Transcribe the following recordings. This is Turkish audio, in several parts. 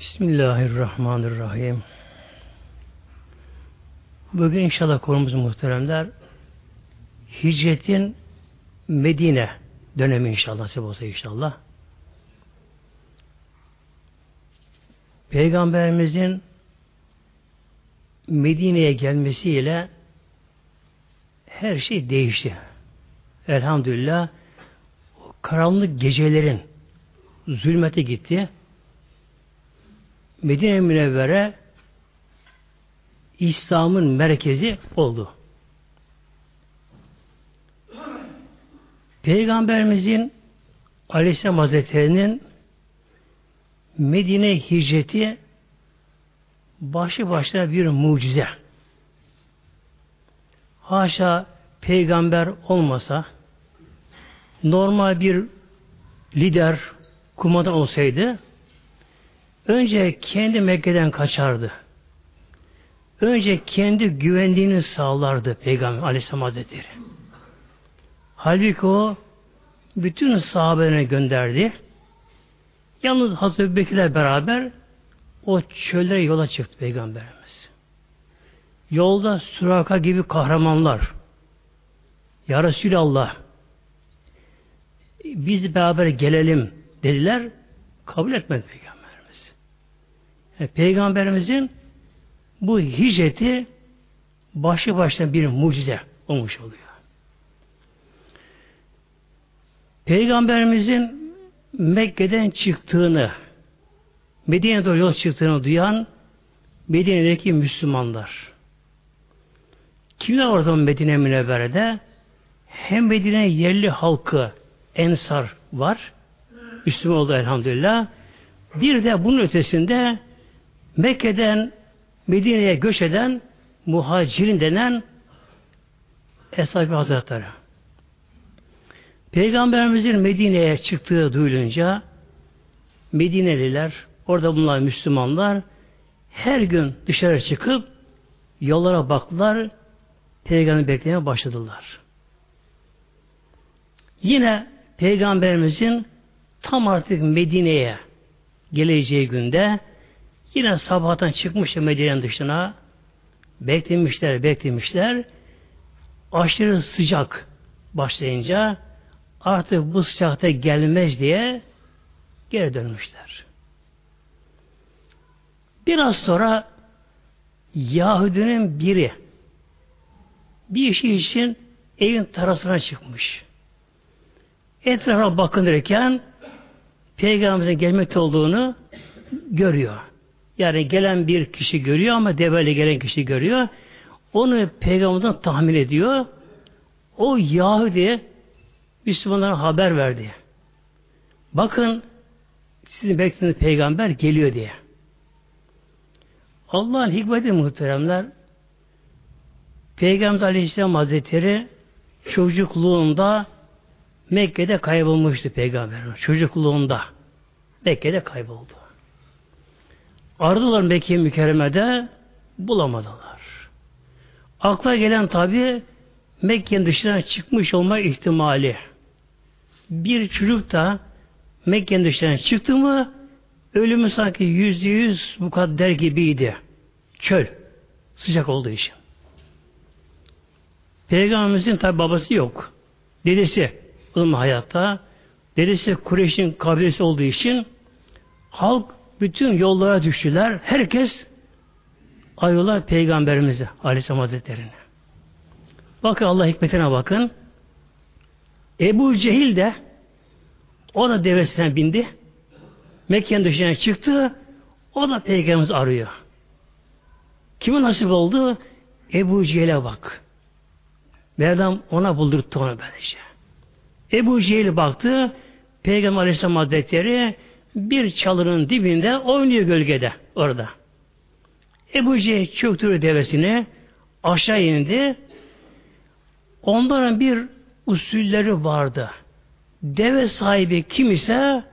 Bismillahirrahmanirrahim. Bugün inşallah konumuz muhteremler hicretin Medine dönemi inşallah nasip olsa inşallah. Peygamberimizin Medine'ye gelmesiyle her şey değişti. Elhamdülillah karanlık gecelerin zulmete gitti. Medine Münevvere İslam'ın merkezi oldu. Peygamberimizin Aleyhisselam Hazretleri'nin Medine hicreti başı başına bir mucize. Haşa peygamber olmasa normal bir lider, kumandan olsaydı önce kendi Mekke'den kaçardı. Önce kendi güvenliğini sağlardı Peygamber Aleyhisselam Hazretleri. Halbuki o bütün sahabelerine gönderdi. Yalnız Hazreti Bekir'le beraber o çöllere yola çıktı Peygamberimiz. Yolda Suraka gibi kahramanlar Ya Resulallah biz beraber gelelim dediler. Kabul etmedi Peygamberimiz. Yani Peygamberimizin bu hicreti başı başına bir mucize olmuş oluyor. Peygamberimizin Mekke'den çıktığını, Medine'ye doğru yol çıktığını duyan Medine'deki Müslümanlar. Kimler orada Medine Münevvere'de? Hem Medine yerli halkı Ensar var. Müslüman oldu elhamdülillah. Bir de bunun ötesinde Mekke'den Medine'ye göç eden muhacirin denen Eshab-ı Hazretleri. Peygamberimizin Medine'ye çıktığı duyulunca Medineliler, orada bunlar Müslümanlar her gün dışarı çıkıp yollara baktılar, Peygamberi beklemeye başladılar. Yine Peygamberimizin tam artık Medine'ye geleceği günde yine sabahtan çıkmış Medine'nin dışına beklemişler, beklemişler. Aşırı sıcak başlayınca artık bu sıcakta gelmez diye geri dönmüşler. Biraz sonra Yahudinin biri bir işi için evin terasına çıkmış. Etrafa bakınırken Peygamberimizin gelmekte olduğunu görüyor. Yani gelen bir kişi görüyor ama develi gelen kişi görüyor. Onu Peygamberden tahmin ediyor. O Yahudi Müslümanlara haber verdi. Bakın sizin beklediğiniz peygamber geliyor diye. Allah'ın hikmeti muhteremler Peygamber Aleyhisselam Hazretleri çocukluğunda Mekke'de kaybolmuştu peygamber. Çocukluğunda Mekke'de kayboldu. Aradılar Mekke mükerremede bulamadılar. Akla gelen tabi Mekke'nin dışına çıkmış olma ihtimali bir çocuk da Mekke'nin dışına çıktı mı ölümü sanki yüzde yüz mukadder gibiydi. Çöl. Sıcak olduğu için. Peygamberimizin tabi babası yok. Dedesi ılma hayatta. Dedesi Kureyş'in kabilesi olduğu için halk bütün yollara düştüler. Herkes arıyorlar Peygamberimizi Aleyhisselam Hazretleri'ne. Bakın Allah hikmetine bakın. Ebu Cehil de o da devesine bindi. Mekke'nin dışına çıktı. O da peygamberimiz arıyor. Kime nasip oldu? Ebu Cehil'e bak. Mevlam ona buldurttu onu böylece. Ebu Cehil baktı. Peygamber Aleyhisselam Hazretleri bir çalının dibinde oynuyor gölgede orada. Ebu Cehil çöktürü devesini aşağı indi. Onların bir usulleri vardı. Deve sahibi kim ise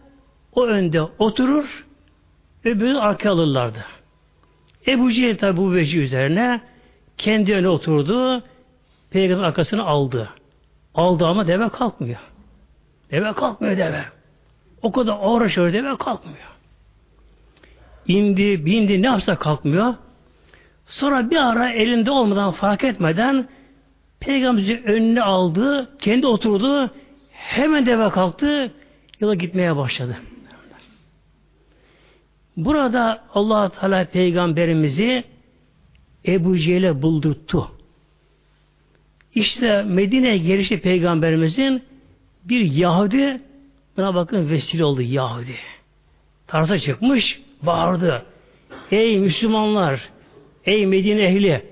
o önde oturur öbürü arka alırlardı. Ebu Cehil tabi bu veci üzerine kendi öne oturdu peygamber arkasını aldı. Aldı ama deve kalkmıyor. Deve kalkmıyor deve. O kadar uğraşıyor deve kalkmıyor. indi, bindi, ne yapsa kalkmıyor. Sonra bir ara elinde olmadan fark etmeden Peygamberimizi önüne aldı, kendi oturdu, hemen deve kalktı, yola gitmeye başladı. Burada allah Teala peygamberimizi Ebu Cehil'e buldurttu. İşte Medine'ye gelişi peygamberimizin bir Yahudi buna bakın vesile oldu Yahudi. Tarsa çıkmış, bağırdı. Ey Müslümanlar, ey Medine ehli,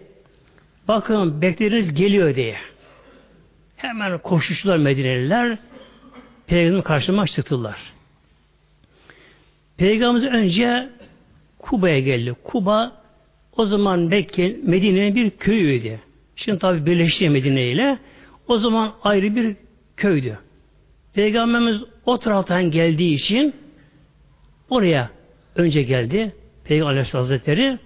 bakın bekleriniz geliyor diye. Hemen koşuştular Medineliler, Peygamber'in karşıma çıktılar. Peygamberimiz önce Kuba'ya geldi. Kuba o zaman Mekke, Medine'nin bir köyüydü. Şimdi tabi birleşti Medine ile. O zaman ayrı bir köydü. Peygamberimiz o taraftan geldiği için oraya önce geldi. Peygamber Aleyhisselatü Hazretleri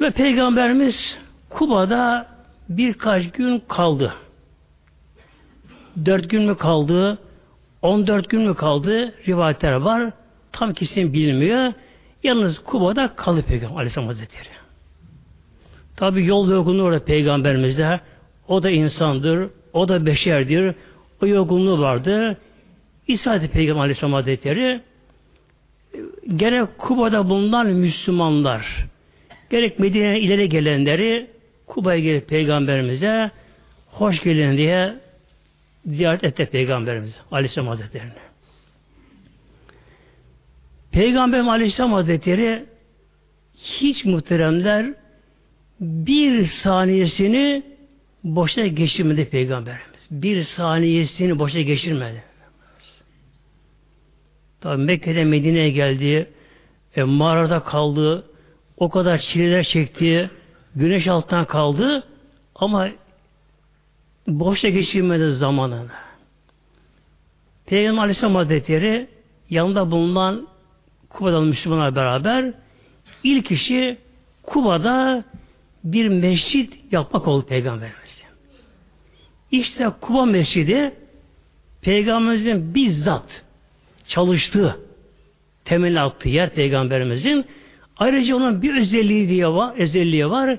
ve Peygamberimiz Kuba'da birkaç gün kaldı. Dört gün mü kaldı? On dört gün mü kaldı? Rivayetler var. Tam kesin bilmiyor. Yalnız Kuba'da kalı Peygamber Aleyhisselam Hazretleri. Tabi yol yorgunluğu orada Peygamberimizde. O da insandır. O da beşerdir. O yorgunluğu vardı. İsa Peygamber Aleyhisselam Hazretleri gerek Kuba'da bulunan Müslümanlar gerek Medine'ye ileri gelenleri Kuba'ya gelip Peygamberimize hoş gelin diye ziyaret etti Peygamberimiz Aleyhisselam Hazretleri'ni. Peygamber Aleyhisselam Hazretleri hiç muhteremler bir saniyesini boşa geçirmedi Peygamberimiz. Bir saniyesini boşa geçirmedi. Tabi Mekke'de Medine'ye geldi, e, mağarada kaldı, o kadar çileler çekti, güneş altından kaldı ama boşa geçirmedi zamanını. Peygamber Aleyhisselam Hazretleri yanında bulunan Kuba'da Müslümanlar beraber ilk işi Kuba'da bir mescit yapmak oldu Peygamberimiz. İşte Kuba Mescidi Peygamberimizin bizzat çalıştığı temel attığı yer Peygamberimizin ayrıca onun bir özelliği diye var, özelliği var.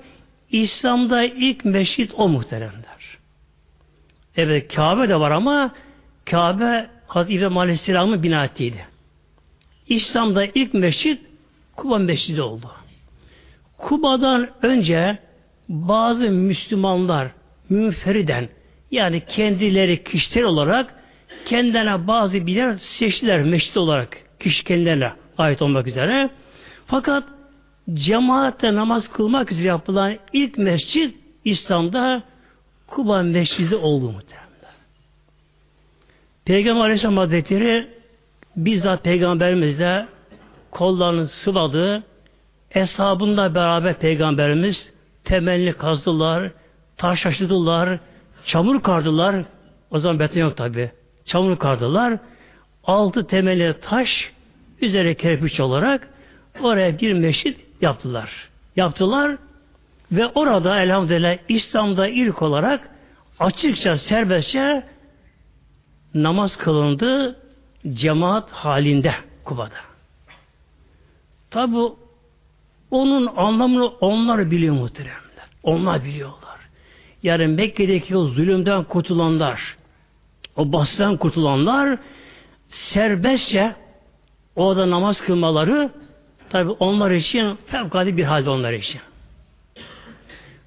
İslam'da ilk mescit o muhteremler. Evet Kabe de var ama Kabe Hazreti İbrahim Aleyhisselam'ın bina ettiydi. İslam'da ilk mescit Kuba Mescidi oldu. Kuba'dan önce bazı Müslümanlar münferiden yani kendileri kişisel olarak kendilerine bazı bir yer seçtiler mescid olarak kişi kendilerine ait olmak üzere. Fakat cemaatle namaz kılmak üzere yapılan ilk mescid İslam'da Kuba Mescidi oldu muhtemelen. Peygamber Aleyhisselam Hazretleri bizzat Peygamberimizle kollarını sıvadı. Eshabınla beraber Peygamberimiz temelini kazdılar, taş taşıdılar, çamur kardılar. O zaman beton yok tabi. Çamur kardılar. Altı temeli taş, üzeri kerpiç olarak oraya bir meşit yaptılar. Yaptılar ve orada elhamdülillah İslam'da ilk olarak açıkça serbestçe namaz kılındı cemaat halinde Kuba'da. Tabi onun anlamını onlar biliyor muhteremler. Onlar biliyorlar. Yani Mekke'deki o zulümden kurtulanlar, o baskıdan kurtulanlar serbestçe orada namaz kılmaları tabi onlar için fevkalade bir halde onlar için.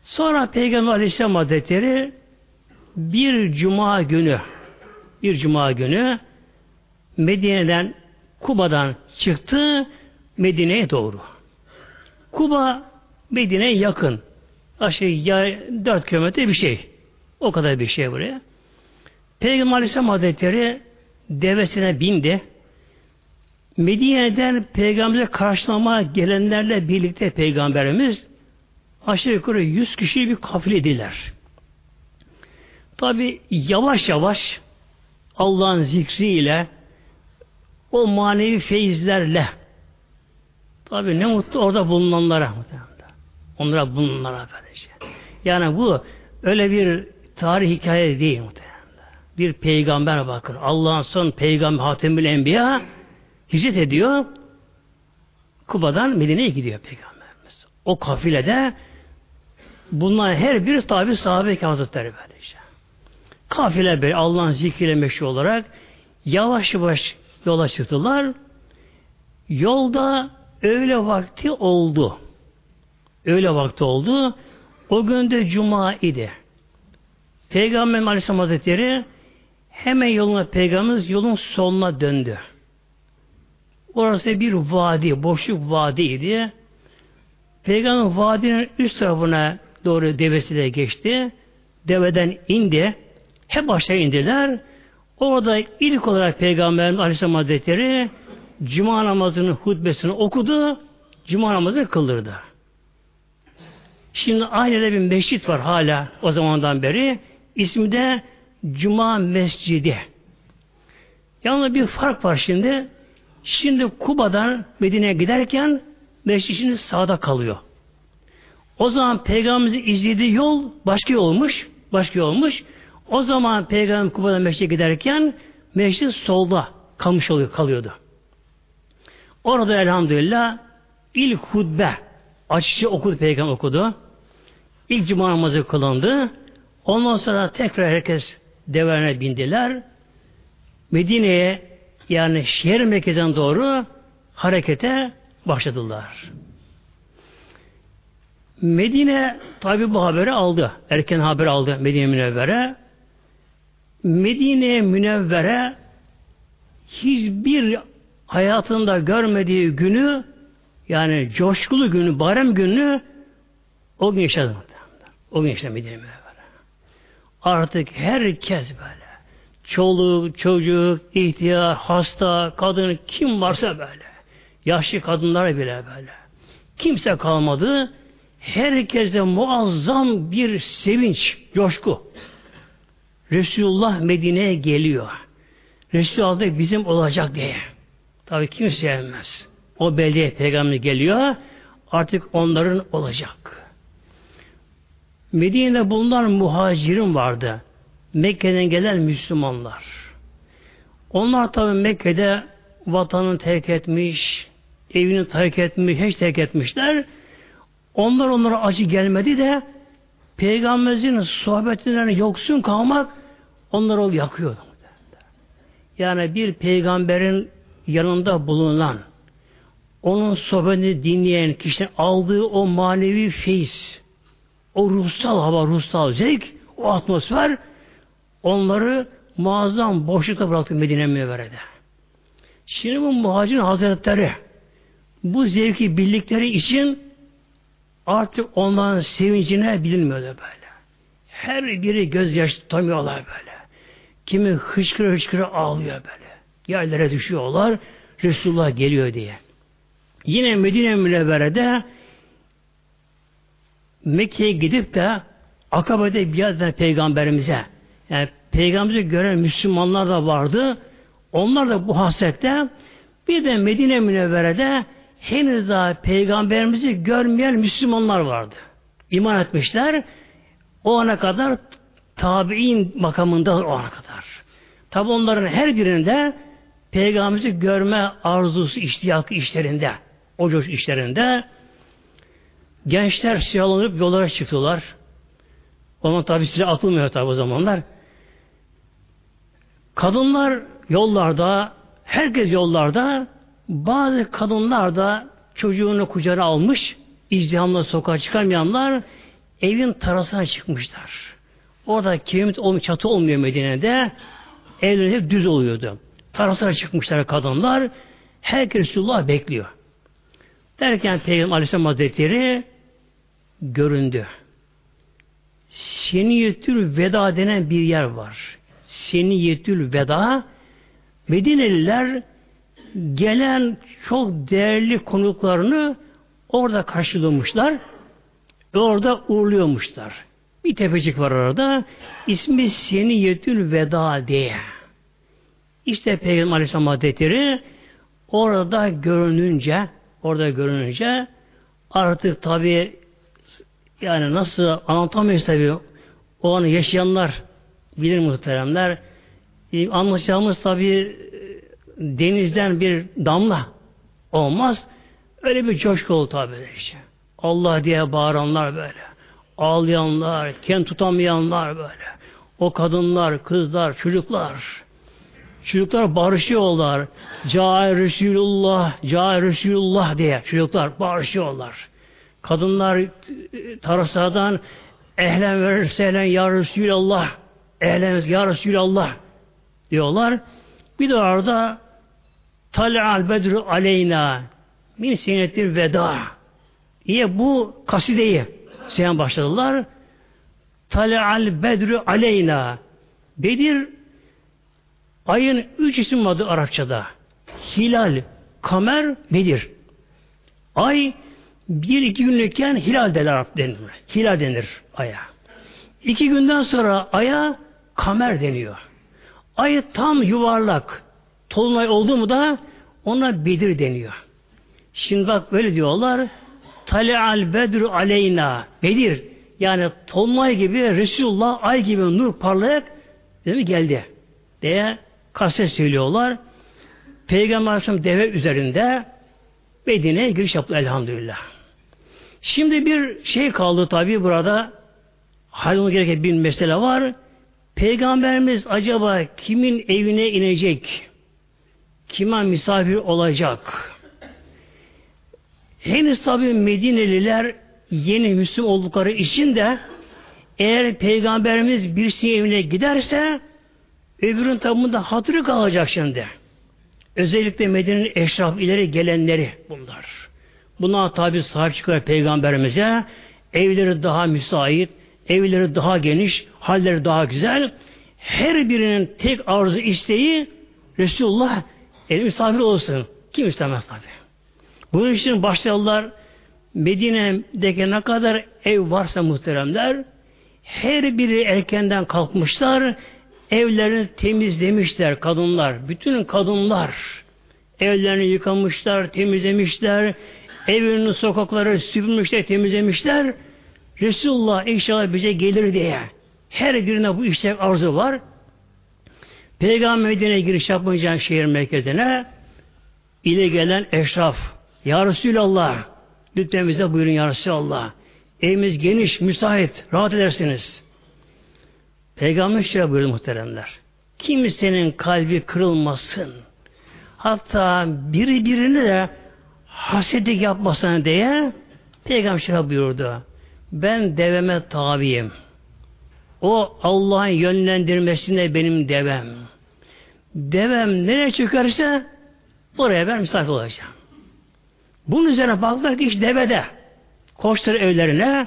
Sonra Peygamber Aleyhisselam Hazretleri bir cuma günü bir cuma günü Medine'den Kuba'dan çıktı Medine'ye doğru. Kuba Medine'ye yakın. Aşağı ya 4 kilometre bir şey. O kadar bir şey buraya. Peygamber Aleyhisselam Hazretleri devesine bindi. Medine'den peygamberi karşılama gelenlerle birlikte peygamberimiz aşağı yukarı 100 kişi bir kafilediler. Tabi yavaş yavaş Allah'ın zikriyle o manevi feyizlerle tabi ne mutlu orada bulunanlara onlara bulunanlara böylece. Yani bu öyle bir tarih hikaye değil muhtemelen. Bir peygamber bakın. Allah'ın son peygamber Hatemül Enbiya hicret ediyor. Kuba'dan Medine'ye gidiyor Peygamberimiz. O kafilede bunlar her biri tabi sahabe-i hazretleri böylece. Kafile böyle Allah'ın zikriyle meşhur olarak yavaş yavaş yola çıktılar. Yolda öğle vakti oldu. Öğle vakti oldu. O gün de cuma idi. Peygamber Aleyhisselam Hazretleri hemen yoluna Peygamberimiz yolun soluna döndü. Orası bir vadi, boşluk vadiydi. Peygamber vadinin üst tarafına doğru devesiyle geçti. Deveden indi. Hep aşağı indiler. Orada ilk olarak Peygamberimiz Aleyhisselam Hazretleri Cuma namazının hutbesini okudu. Cuma namazını kıldırdı. Şimdi aynı bir mescit var hala o zamandan beri. İsmi de Cuma Mescidi. Yalnız bir fark var şimdi. Şimdi Kuba'dan Medine'ye giderken mescid şimdi sağda kalıyor. O zaman Peygamberimizin izlediği yol başka olmuş. Başka olmuş. O zaman Peygamber Kuba'dan mescide giderken mescid solda kalmış oluyor, kalıyordu. Orada elhamdülillah ilk hutbe açıcı okudu, Peygamber okudu. İlk cuma namazı kılındı. Ondan sonra tekrar herkes develerine bindiler. Medine'ye yani şehir merkezine doğru harekete başladılar. Medine tabi bu haberi aldı. Erken haber aldı Medine Münevvere. Medine Münevvere hiçbir hayatında görmediği günü yani coşkulu günü, bayram günü o gün yaşadı. O gün yaşadı Medine Münevvere. Artık herkes böyle çoluk, çocuk, ihtiyar, hasta, kadın kim varsa böyle. Yaşlı kadınlar bile böyle. Kimse kalmadı. Herkeste muazzam bir sevinç, coşku. Resulullah Medine'ye geliyor. Resulullah da bizim olacak diye. Tabi kimse sevmez. O belediye peygamber geliyor. Artık onların olacak. Medine'de bulunan muhacirin vardı. Mekke'den gelen Müslümanlar. Onlar tabi Mekke'de vatanını terk etmiş, evini terk etmiş, hiç terk etmişler. Onlar onlara acı gelmedi de Peygamberimizin sohbetinden yoksun kalmak onları yakıyordu. Yani bir peygamberin yanında bulunan, onun sohbetini dinleyen kişinin aldığı o manevi feyiz, o ruhsal hava, ruhsal zevk, o atmosfer onları muazzam boşlukta bıraktı Medine Münevvere'de. Şimdi bu muhacir hazretleri bu zevki bildikleri için artık onların sevincine bilinmiyordu böyle. Her biri gözyaşı tutamıyorlar böyle. Kimi hışkırı hışkırı ağlıyor böyle. Yerlere düşüyorlar. Resulullah geliyor diye. Yine Medine Münevvere'de Mekke'ye gidip de Akabe'de biat eden peygamberimize yani peygamberimizi gören Müslümanlar da vardı. Onlar da bu hasrette bir de Medine Münevvere'de henüz daha peygamberimizi görmeyen Müslümanlar vardı. İman etmişler. O ana kadar tabi'in makamında o ana kadar. Tabi onların her birinde peygamberimizi görme arzusu, iştiyakı işlerinde, o coş işlerinde gençler silahlanıp yollara çıktılar. Onun tabi silah atılmıyor tabi o zamanlar. Kadınlar yollarda, herkes yollarda, bazı kadınlar da çocuğunu kucağına almış, izdihamla sokağa çıkamayanlar evin tarasına çıkmışlar. Orada kiremit olmuyor, çatı olmuyor Medine'de. Evler hep düz oluyordu. Tarasına çıkmışlar kadınlar. Herkes Resulullah bekliyor. Derken Peygamber Aleyhisselam Hazretleri göründü. Seniyetül Veda denen bir yer var. Seniyetül Veda Medineliler gelen çok değerli konuklarını orada karşılamışlar orada uğurluyormuşlar. Bir tepecik var orada. İsmi Seniyetül Veda diye. İşte Peygamber Aleyhisselam Hazretleri orada görününce orada görününce artık tabi yani nasıl anlatamayız tabi o anı yaşayanlar bilir muhteremler. E, anlatacağımız tabi e, denizden bir damla olmaz. Öyle bir coşku oldu tabi işte. Allah diye bağıranlar böyle. Ağlayanlar, kent tutamayanlar böyle. O kadınlar, kızlar, çocuklar. Çocuklar barışıyorlar. Cahil Resulullah, Cahil Resulullah diye çocuklar barışıyorlar. Kadınlar e, tarasadan ehlen ve sehlen ya Resulallah ehlen ya Resulallah diyorlar. Bir de orada Tal'al bedru aleyna min senettir veda diye bu kasideyi seyan başladılar. Tal'al bedru aleyna Bedir ayın üç isim adı Arapçada. Hilal, Kamer, Bedir. Ay bir iki günlükken hilal denir Arap denir. Hilal denir aya. İki günden sonra aya kamer deniyor. Ay tam yuvarlak, tolunay oldu mu da ona Bedir deniyor. Şimdi bak böyle diyorlar. Tale'al bedru aleyna. Bedir. Yani tolunay gibi Resulullah ay gibi nur parlayarak değil mi, geldi. diye kaset söylüyorlar. Peygamber deve üzerinde Medine'ye giriş yaptı elhamdülillah. Şimdi bir şey kaldı tabi burada halımı gereken bir mesele var. Peygamberimiz acaba kimin evine inecek? Kime misafir olacak? Henüz tabi Medineliler yeni Müslüman oldukları için de eğer Peygamberimiz birisinin evine giderse öbürün tabında hatırı kalacak şimdi. Özellikle Medine'nin eşraf ileri gelenleri bunlar. Buna tabi sahip çıkıyor Peygamberimize. Evleri daha müsait, evleri daha geniş, halleri daha güzel. Her birinin tek arzu isteği Resulullah el misafir olsun. Kim istemez tabi. Bunun için başladılar Medine'deki ne kadar ev varsa muhteremler her biri erkenden kalkmışlar evlerini temizlemişler kadınlar. Bütün kadınlar evlerini yıkamışlar, temizlemişler. Evinin sokakları süpürmüşler, temizlemişler. Resulullah inşallah bize gelir diye. Her birine bu işte arzu var. Peygamber Medine'ye giriş yapmayacağın şehir merkezine ile gelen eşraf. Ya Resulallah lütfen bize buyurun Ya Resulallah. Evimiz geniş, müsait, rahat edersiniz. Peygamber şöyle buyurdu muhteremler. Kimsenin kalbi kırılmasın. Hatta biri birini de hasedik yapmasın diye Peygamber şöyle buyurdu. Ben deveme tabiyim. O Allah'ın yönlendirmesinde benim devem. Devem nereye çökerse oraya ben misafir olacağım. Bunun üzerine baktılar ki iş devede. Koştur evlerine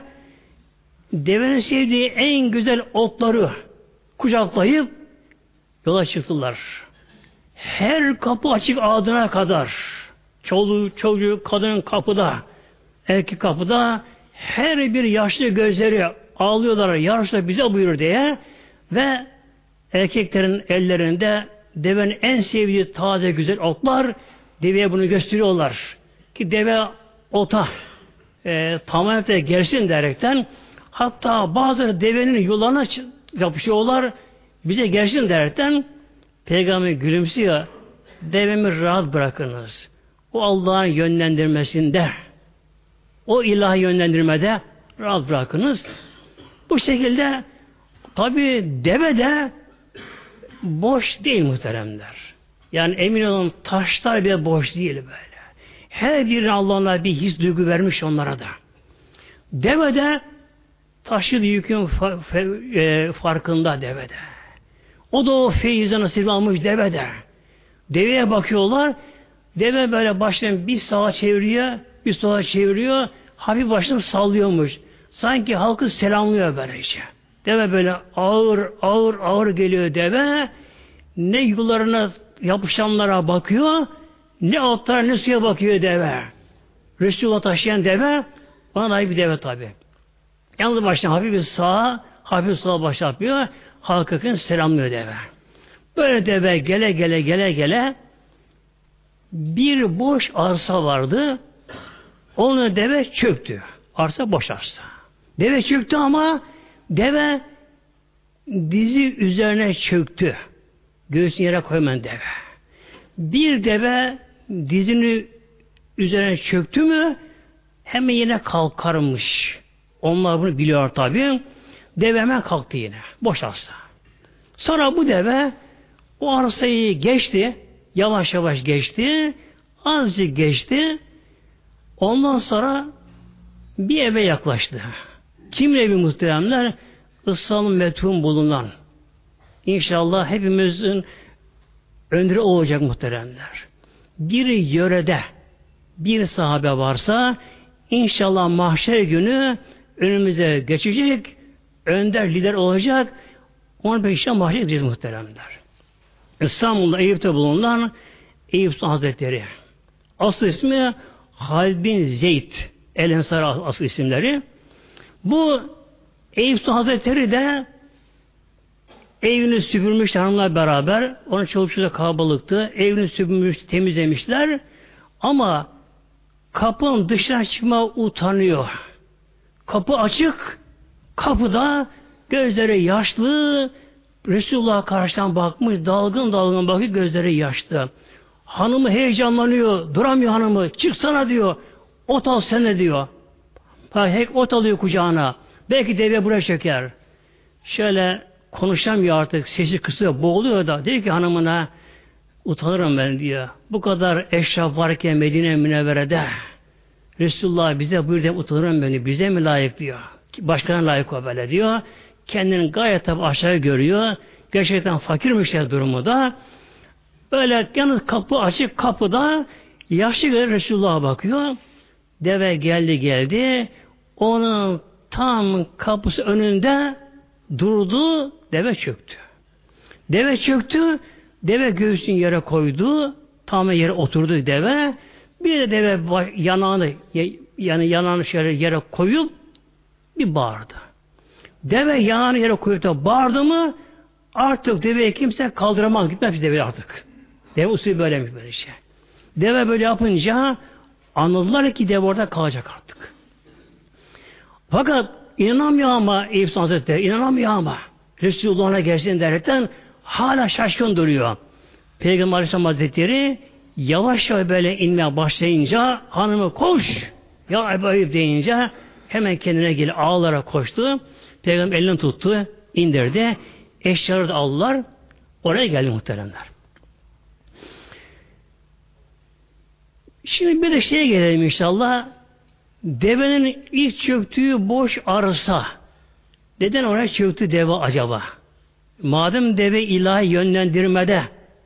devenin sevdiği en güzel otları kucaklayıp yola çıktılar. Her kapı açık adına kadar çoluğu, çocuğu, kadının kapıda erkek kapıda her bir yaşlı gözleri ağlıyorlar yarışta bize buyur diye ve erkeklerin ellerinde devenin en sevdiği taze güzel otlar deveye bunu gösteriyorlar. Ki deve ota e, tamamen de gelsin derekten hatta bazı devenin yollarına yapışıyorlar bize gelsin derekten peygamber gülümsüyor devemi rahat bırakınız. O Allah'ın yönlendirmesinde o ilahi yönlendirmede rahat bırakınız. Bu şekilde tabi deve de boş değil muhteremler. Yani emin olun taşlar bile boş değil böyle. Her birine Allah'ına bir his duygu vermiş onlara da. Deve de taşıdığı yükün e, farkında devede. O da o feyizden nasip almış devede. Deveye bakıyorlar. Deve böyle baştan bir sağa çeviriyor, bir sola çeviriyor. Hafif başını sallıyormuş. Sanki halkı selamlıyor böylece. Deve böyle ağır ağır ağır geliyor deve. Ne yularına yapışanlara bakıyor, ne altlara ne suya bakıyor deve. Resulullah taşıyan deve, bana bir deve tabi. Yalnız baştan hafif bir sağa, hafif sola başlatmıyor. Halkın selamlıyor deve. Böyle deve gele gele gele gele bir boş arsa vardı. Onu deve çöktü. Arsa boş arsa. Deve çöktü ama deve dizi üzerine çöktü. Göğsünü yere koymayan deve. Bir deve dizini üzerine çöktü mü hemen yine kalkarmış. Onlar bunu biliyor tabi. Deve hemen kalktı yine. Boş arsa. Sonra bu deve o arsayı geçti. Yavaş yavaş geçti. Azıcık geçti. Ondan sonra bir eve yaklaştı. Kim evi muhteremler? İslam'ın metum bulunan. İnşallah hepimizin öndürü olacak muhteremler. Bir yörede bir sahabe varsa inşallah mahşer günü önümüze geçecek, önder lider olacak. Onu peşine mahşer edeceğiz muhteremler. İstanbul'da Eyüp'te bulunan Eyüp Hazretleri. Asıl ismi Halid bin Zeyd. El Ensar asıl isimleri. Bu Eyüp Hazretleri de evini süpürmüş hanımla beraber. Onun çoluk kalabalıktı. Evini süpürmüş, temizlemişler. Ama kapının dışına çıkma utanıyor. Kapı açık. Kapıda gözleri yaşlı. Resulullah karşıdan bakmış. Dalgın dalgın bakıyor. Gözleri yaşlı. Hanımı heyecanlanıyor. Duramıyor hanımı. Çıksana diyor. Ot al sen diyor. Ha, hek ot alıyor kucağına. Belki deve buraya çöker. Şöyle konuşamıyor artık. Sesi kısıyor. Boğuluyor da. Diyor ki hanımına utanırım ben diyor. Bu kadar eşraf varken Medine Münevvere'de Resulullah bize buyur diye utanırım beni. Bize mi layık diyor. Başkana layık o böyle diyor. Kendini gayet tabi aşağı görüyor. Gerçekten fakirmiş ya durumu da. Böyle yalnız kapı açık kapıda yaşlı bir Resulullah'a bakıyor. Deve geldi geldi. Onun tam kapısı önünde durdu. Deve çöktü. Deve çöktü. Deve göğsünü yere koydu. Tam yere oturdu deve. Bir de deve yanağını yani yanağını şöyle yere koyup bir bağırdı. Deve yanağını yere koyup da bağırdı mı artık deveyi kimse kaldıramaz. Gitmez deve artık. Deve usulü böylemiş böyle şey. Deve böyle yapınca anladılar ki deve orada kalacak artık. Fakat inanamıyor ama Eyüp Hazretleri inanamıyor ama Resulullah'a gelsin derken hala şaşkın duruyor. Peygamber Aleyhisselam Hazretleri yavaş yavaş böyle inmeye başlayınca hanımı koş ya Ebu Eyüp deyince hemen kendine gelip ağlara koştu. Peygamber elini tuttu, indirdi. Eşyaları da aldılar. Oraya geldi muhteremler. Şimdi bir de şeye gelelim inşallah. Devenin ilk çöktüğü boş arsa. Neden oraya çöktü deve acaba? Madem deve ilahi yönlendirmede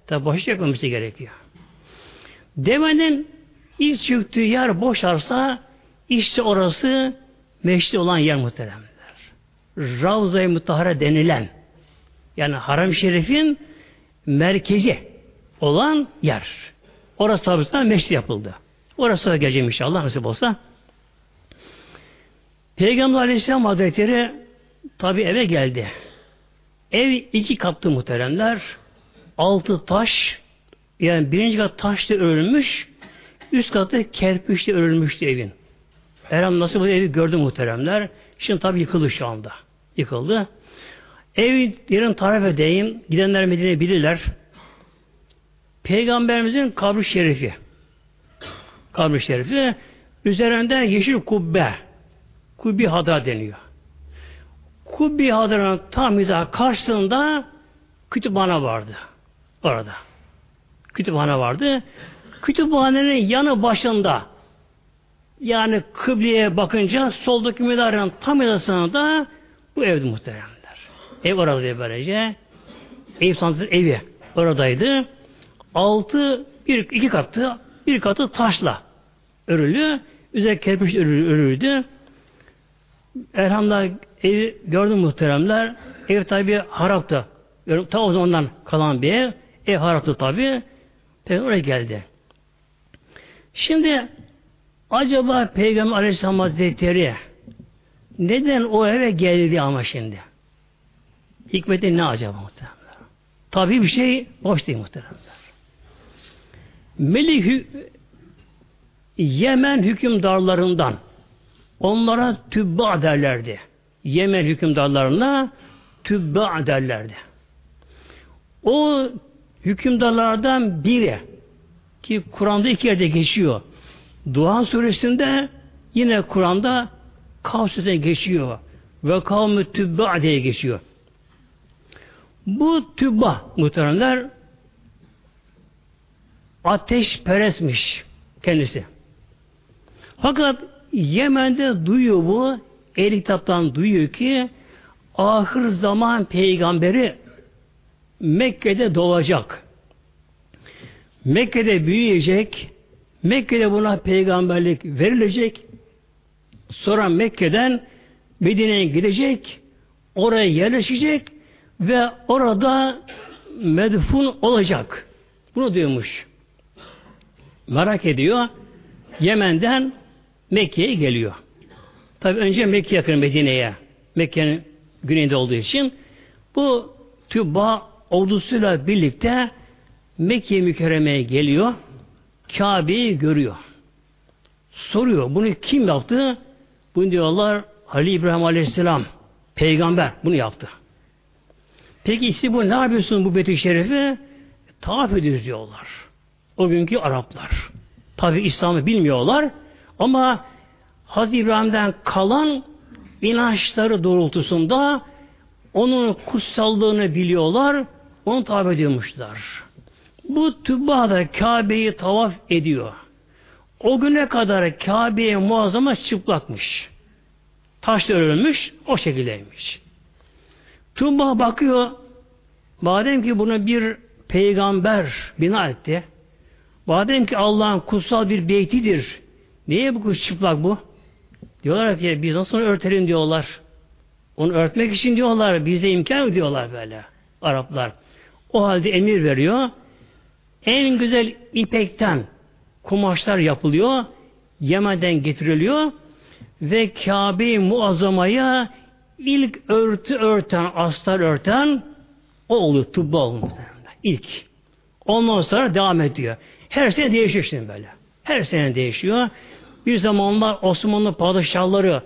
tabi boş çökmemesi gerekiyor. Devenin ilk çöktüğü yer boş arsa işte orası meşri olan yer muhteremler. Ravza-i Mutahara denilen yani Haram-ı Şerif'in merkezi olan yer. Orası tabi meşri yapıldı. Orası da geleceğim inşallah nasip olsa. Peygamber Aleyhisselam Hazretleri tabi eve geldi. Ev iki katlı muhteremler. Altı taş yani birinci kat taşla örülmüş üst katı kerpiçle örülmüştü evin. Erem nasıl bu evi gördü muhteremler. Şimdi tabi yıkıldı şu anda. Yıkıldı. Ev yerin tarif edeyim. Gidenler Medine bilirler. Peygamberimizin kabri şerifi. Kabri şerifi. Üzerinde yeşil kubbe. Kubbi hadra deniyor. Kubbi hadranın tam hizası karşısında kütüphane vardı. Orada. Kütüphane vardı. Kütüphanenin yanı başında yani kıbleye bakınca soldaki minarenin tam hizasında bu evdi muhteremler. Ev oradaydı böylece. Ev sanatı evi oradaydı. Altı, bir, iki katı, bir katı taşla örülü. Üzeri kerpiç örülü, örüldü. Elhamdülillah evi gördüm muhteremler. Ev tabi haraptı. Ta o zamandan kalan bir ev. Ev haraptı tabi. Peygamber oraya geldi. Şimdi acaba Peygamber Aleyhisselam Hazretleri neden o eve geldi ama şimdi? Hikmeti ne acaba muhteremler? Tabi bir şey boş değil muhteremler. Melih Yemen hükümdarlarından onlara tübba derlerdi. Yemen hükümdarlarına tübba derlerdi. O hükümdarlardan biri ki Kur'an'da iki yerde geçiyor. Duhan suresinde yine Kur'an'da kavsüzden geçiyor. Ve kavmü tübba diye geçiyor. Bu tübba muhteremler ateşperestmiş kendisi. Fakat Yemen'de duyuyor bu, el kitaptan duyuyor ki ahir zaman peygamberi Mekke'de doğacak. Mekke'de büyüyecek, Mekke'de buna peygamberlik verilecek, sonra Mekke'den Medine'ye gidecek, oraya yerleşecek ve orada medfun olacak. Bunu diyormuş. Merak ediyor. Yemen'den Mekke'ye geliyor. Tabi önce Mekke yakın Medine'ye. Mekke'nin güneyinde olduğu için bu Tübba ordusuyla birlikte Mekke mükerremeye geliyor. Kabe'yi görüyor. Soruyor. Bunu kim yaptı? Bunu diyorlar Ali İbrahim Aleyhisselam peygamber bunu yaptı. Peki siz bu ne yapıyorsunuz bu Beti Şerif'i? Tavaf ediyoruz diyorlar. O günkü Araplar. Tabi İslam'ı bilmiyorlar ama Hazreti İbrahim'den kalan inançları doğrultusunda onun kutsallığını biliyorlar, onu tabi ediyormuşlar. Bu Tübba'da Kabe'yi tavaf ediyor. O güne kadar Kabe'ye muazzama çıplakmış. Taşla örülmüş, o şekildeymiş. Tumba bakıyor, madem ki bunu bir peygamber bina etti, madem ki Allah'ın kutsal bir beytidir, niye bu çıplak bu? Diyorlar ki biz nasıl örtelim diyorlar. Onu örtmek için diyorlar, bizde imkan mı diyorlar böyle Araplar. O halde emir veriyor. En güzel ipekten kumaşlar yapılıyor. Yemen'den getiriliyor ve Kabe-i Muazzama'ya ilk örtü örten, astar örten o oluyor. Tıbba olmuş. İlk. Ondan sonra devam ediyor. Her sene değişiyor şimdi böyle. Her sene değişiyor. Bir zamanlar Osmanlı padişahları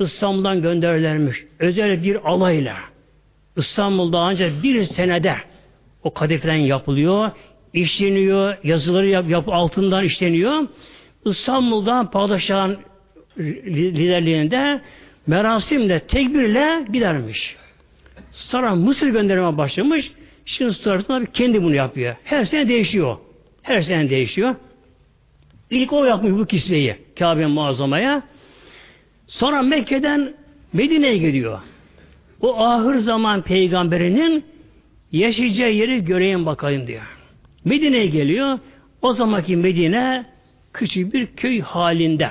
İstanbul'dan gönderilermiş. Özel bir alayla. İstanbul'da ancak bir senede o kadiflen yapılıyor, işleniyor, yazıları yap, yap altından işleniyor. İstanbul'dan padişahın liderliğinde merasimle, tekbirle gidermiş. Sonra Mısır gönderme başlamış. Şimdi sonra kendi bunu yapıyor. Her sene değişiyor. Her sene değişiyor. İlk o yapmış bu kisveyi Kabe muazzamaya. Sonra Mekke'den Medine'ye gidiyor. O ahır zaman peygamberinin yaşayacağı yeri göreyim bakayım diyor. Medine'ye geliyor. O zamanki Medine küçük bir köy halinde.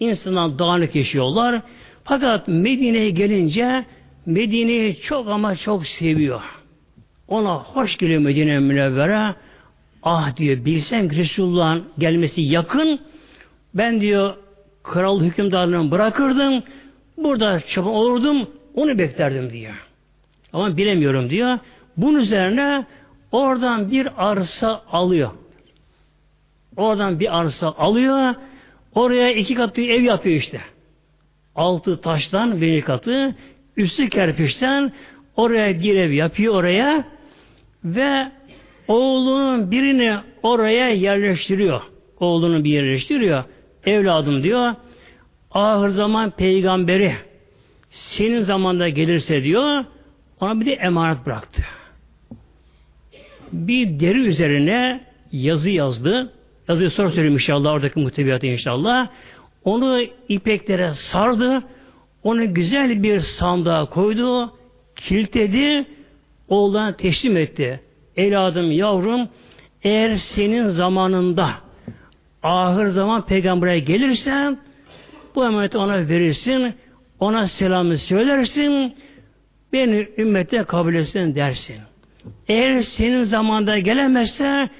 İnsanlar dağınık yaşıyorlar. Fakat Medine'ye gelince Medine'yi çok ama çok seviyor. Ona hoş geliyor Medine Münevvere. Ah diyor bilsem Resulullah'ın gelmesi yakın. Ben diyor kral hükümdarını bırakırdım. Burada çoban olurdum. Onu beklerdim diyor. Ama bilemiyorum diyor. Bunun üzerine oradan bir arsa alıyor. Oradan bir arsa alıyor. Oraya iki katlı ev yapıyor işte. Altı taştan bir katı, üstü kerpiçten oraya bir ev yapıyor oraya ve oğlunun birini oraya yerleştiriyor. Oğlunu bir yerleştiriyor. Evladım diyor. Ahir zaman peygamberi senin zamanda gelirse diyor ona bir de emanet bıraktı. Bir deri üzerine yazı yazdı. Yazıyı sonra söyleyeyim inşallah oradaki muhteviyatı inşallah. Onu ipeklere sardı. Onu güzel bir sandığa koydu. Kilitledi. Oğluna teslim etti. Evladım yavrum eğer senin zamanında ahir zaman peygambere gelirsen bu emaneti ona verirsin. Ona selamı söylersin. Beni ümmete kabul etsin dersin. Eğer senin zamanda gelemezse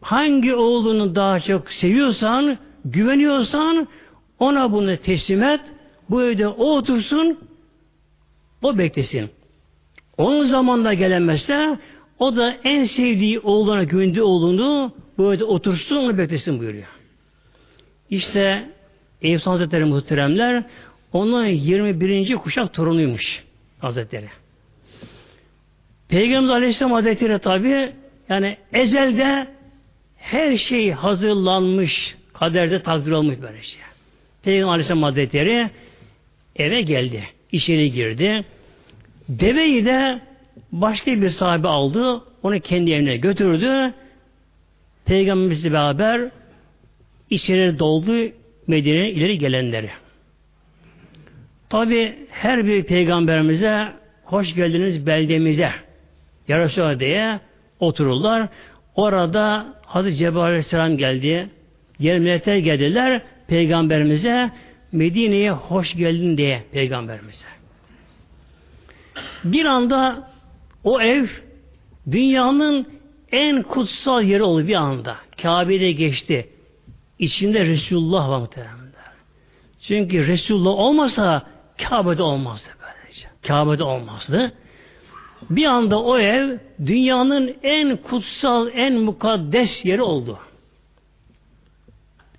hangi oğlunu daha çok seviyorsan, güveniyorsan ona bunu teslim et. Bu evde o otursun, o beklesin. Onun zamanda gelemezse o da en sevdiği oğluna güvendiği oğlunu bu evde otursun onu beklesin buyuruyor. İşte Eyüp Hazretleri muhteremler onun 21. kuşak torunuymuş Hazretleri. Peygamber Aleyhisselam Hazretleri tabi yani ezelde her şey hazırlanmış, Kaderde takdir olmuş böyle şey. Peygamber Aleyhisselam Hazretleri eve geldi. İçeri girdi. Deveyi de başka bir sahibi aldı. Onu kendi evine götürdü. Peygamberimizle beraber içeri doldu Medine'nin ileri gelenleri. Tabi her bir peygamberimize hoş geldiniz beldemize yarası diye otururlar. Orada Hazreti Cebrail Aleyhisselam geldi. Diğer melekler geldiler peygamberimize Medine'ye hoş geldin diye peygamberimize. Bir anda o ev dünyanın en kutsal yeri oldu bir anda. Kabe'de geçti. İçinde Resulullah var muhtemelen. Çünkü Resulullah olmasa Kabe'de olmazdı böylece. Kabe'de olmazdı. Bir anda o ev dünyanın en kutsal, en mukaddes yeri oldu.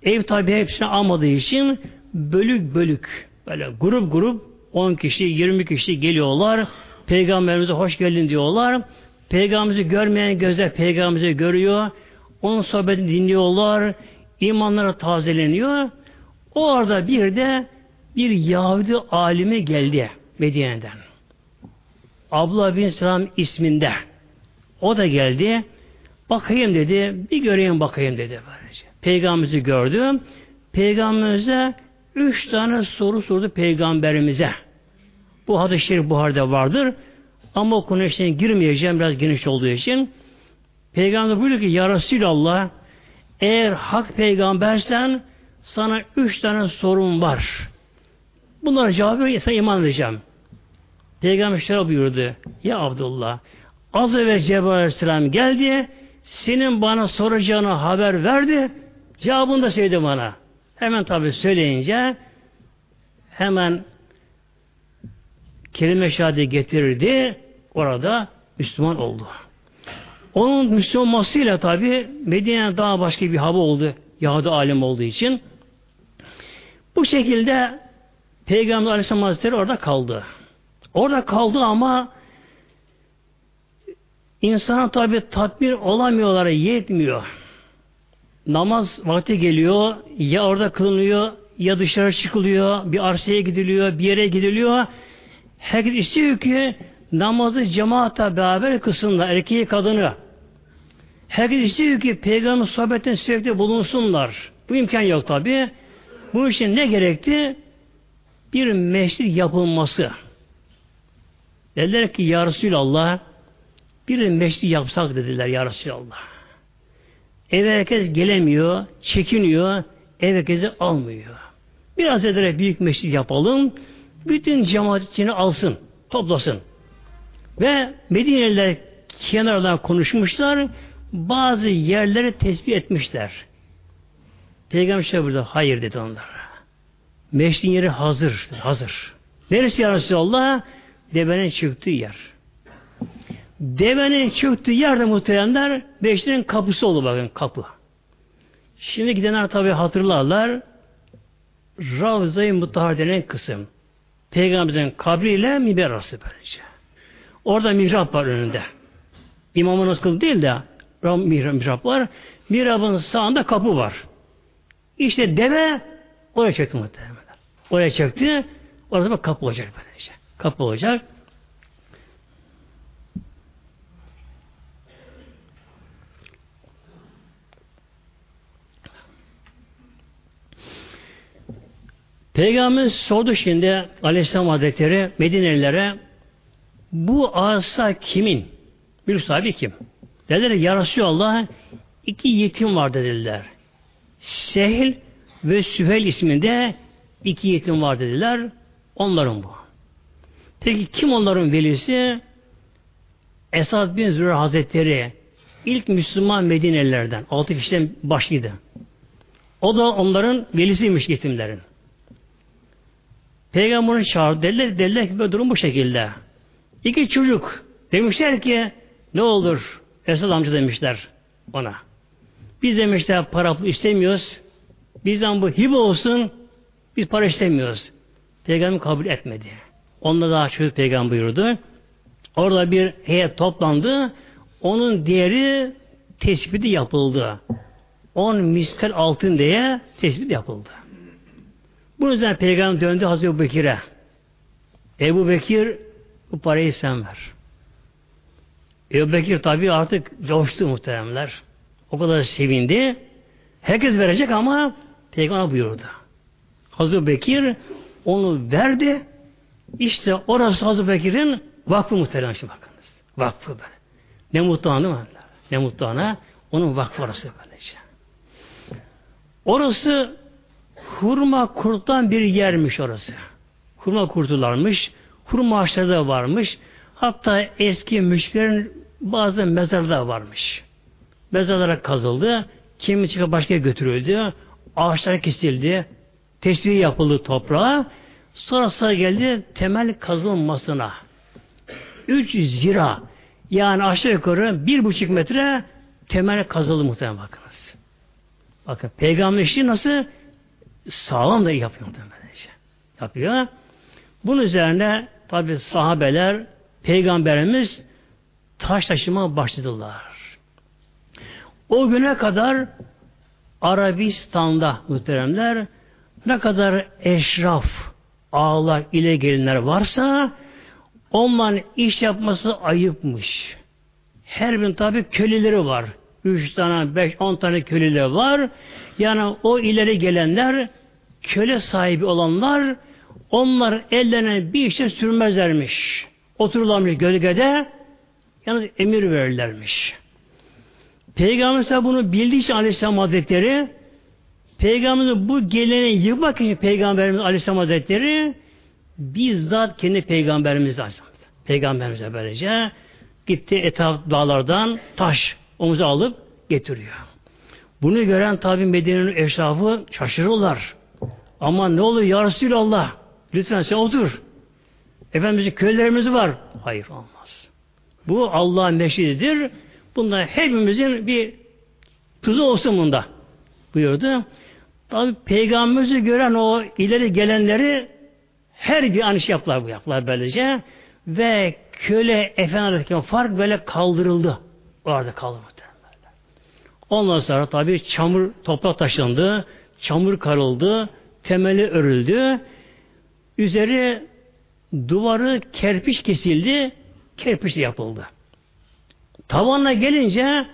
Ev tabi hepsini almadığı için bölük bölük böyle grup grup 10 kişi 20 kişi geliyorlar. Peygamberimize hoş geldin diyorlar. Peygamberimizi görmeyen gözler peygamberimizi görüyor. Onun sohbetini dinliyorlar. İmanlara tazeleniyor. O arada bir de bir Yahudi alimi geldi Medine'den. Abla bin Selam isminde. O da geldi. Bakayım dedi. Bir göreyim bakayım dedi. Böylece. Peygamberimizi gördüm. Peygamberimize üç tane soru sordu peygamberimize. Bu hadis-i şerif Buhar'da vardır. Ama o konu içine girmeyeceğim biraz geniş olduğu için. Peygamber buyuruyor ki Ya Resulallah eğer hak peygambersen sana üç tane sorun var. Bunlara cevap ver, sana iman edeceğim. Peygamber şöyle buyurdu. Ya Abdullah az evvel Cebrail Aleyhisselam geldi senin bana soracağını haber verdi. Cevabını da söyledi bana. Hemen tabi söyleyince hemen kelime şahidi getirirdi. Orada Müslüman oldu. Onun Müslüman olmasıyla tabi Medine'den daha başka bir hava oldu. Yahudi alim olduğu için. Bu şekilde Peygamber Aleyhisselam Hazretleri orada kaldı. Orada kaldı ama insana tabi tatmin olamıyorlar, yetmiyor. Namaz vakti geliyor, ya orada kılınıyor, ya dışarı çıkılıyor, bir arsaya gidiliyor, bir yere gidiliyor. Herkes istiyor ki namazı cemaata beraber kısımlar, erkeği kadını. Herkes istiyor ki peygamber sohbetten sürekli bulunsunlar. Bu imkan yok tabi. Bu için ne gerekti? Bir mescid yapılması. Dediler ki Ya Resulallah bir mescid yapsak dediler Ya Resulallah. Eve herkes gelemiyor, çekiniyor, ev herkesi almıyor. Biraz dediler büyük mescid yapalım, bütün cemaat içine alsın, toplasın. Ve Medineliler kenardan konuşmuşlar, bazı yerleri tespit etmişler. Peygamber şey burada, hayır dedi onlara. Meşrin yeri hazır, hazır. Neresi ya Resulallah? Devenin çıktığı yer. Devenin çıktığı yerde muhteremler Beşiktaş'ın kapısı oldu bakın kapı. Şimdi gidenler tabi hatırlarlar. Ravza-i Mutahar denen kısım. Peygamberimizin kabriyle miber arası böylece. Orada mihrap var önünde. İmamın nasıl değil de mihrap var. Mihrabın sağında kapı var. İşte deve oraya çekti muhtemelen. Oraya çekti. Orada kapı olacak böylece. Kapı olacak. Peygamber sordu şimdi Aleyhisselam Hazretleri Medinelilere bu asa kimin? Bir sahibi kim? Dediler ya Resulallah iki yetim var dediler. Sehil ve Süheyl isminde iki yetim var dediler. Onların bu. Peki kim onların velisi? Esad bin Zürer Hazretleri ilk Müslüman Medinelilerden. Altı kişiden başlıydı. O da onların velisiymiş yetimlerin. Peygamberin çağırdı. Dediler, dediler ki böyle durum bu şekilde. İki çocuk demişler ki ne olur Esad amca demişler ona. Biz demişler para istemiyoruz. Bizden bu hibe olsun. Biz para istemiyoruz. Peygamber kabul etmedi. Onunla daha çocuk peygamber buyurdu. Orada bir heyet toplandı. Onun diğeri tespiti yapıldı. 10 miskal altın diye tespit yapıldı. Bunun üzerine peygamber döndü Hazreti Bekir'e. Ebu Bekir bu parayı sen ver. Ebu Bekir tabi artık coştu muhteremler. O kadar sevindi. Herkes verecek ama peygamber buyurdu. Hazreti Bekir onu verdi. İşte orası Hazreti Bekir'in vakfı muhterem şimdi bakınız. Vakfı böyle. Ne mutlu anı? Ne mutlu ana. Onun vakfı orası böylece. Orası hurma kurttan bir yermiş orası. Hurma kurtularmış. Hurma ağaçları da varmış. Hatta eski müşklerin bazı mezarlar varmış. Mezarlara kazıldı. Kimi çıkıp başka götürüldü. Ağaçlar kesildi. Tesbih yapıldı toprağa. Sonra sıra geldi temel kazılmasına. 300 zira yani aşağı yukarı bir buçuk metre temel kazıldı muhtemelen bakınız. Bakın peygamber işi nasıl sağlam da yapıyor muhtemelen. Yapıyor. Bunun üzerine tabi sahabeler peygamberimiz taş taşıma başladılar. O güne kadar Arabistan'da muhteremler ne kadar eşraf, ağlar, ile gelinler varsa onların iş yapması ayıpmış. Her bin tabi köleleri var. Üç tane, beş, on tane köleleri var. Yani o ileri gelenler, köle sahibi olanlar, onlar ellerine bir işe sürmezlermiş. Otururlarmış gölgede, yalnız emir verirlermiş. Peygamber bunu bildiği için Aleyhisselam Hazretleri Peygamberimizin bu geleneği yıkmak için Peygamberimiz Aleyhisselam Hazretleri bizzat kendi Peygamberimiz Aleyhisselam. Peygamberimize böylece gitti etraf dağlardan taş omuza alıp getiriyor. Bunu gören tabi Medine'nin eşrafı şaşırırlar. Ama ne olur ya Resulallah lütfen sen otur. Efendimizin köylerimiz var. Hayır olmaz. Bu Allah'ın meşridir. Bunda hepimizin bir tuzu olsun bunda buyurdu. Tabi peygamberimizi gören o ileri gelenleri her bir an şey yaptılar bu yaptılar böylece ve köle efendim fark böyle kaldırıldı. Orada kaldı Ondan sonra tabi çamur toprak taşındı, çamur karıldı, temeli örüldü. Üzeri duvarı kerpiç kesildi, kerpiç yapıldı. Tavanla gelince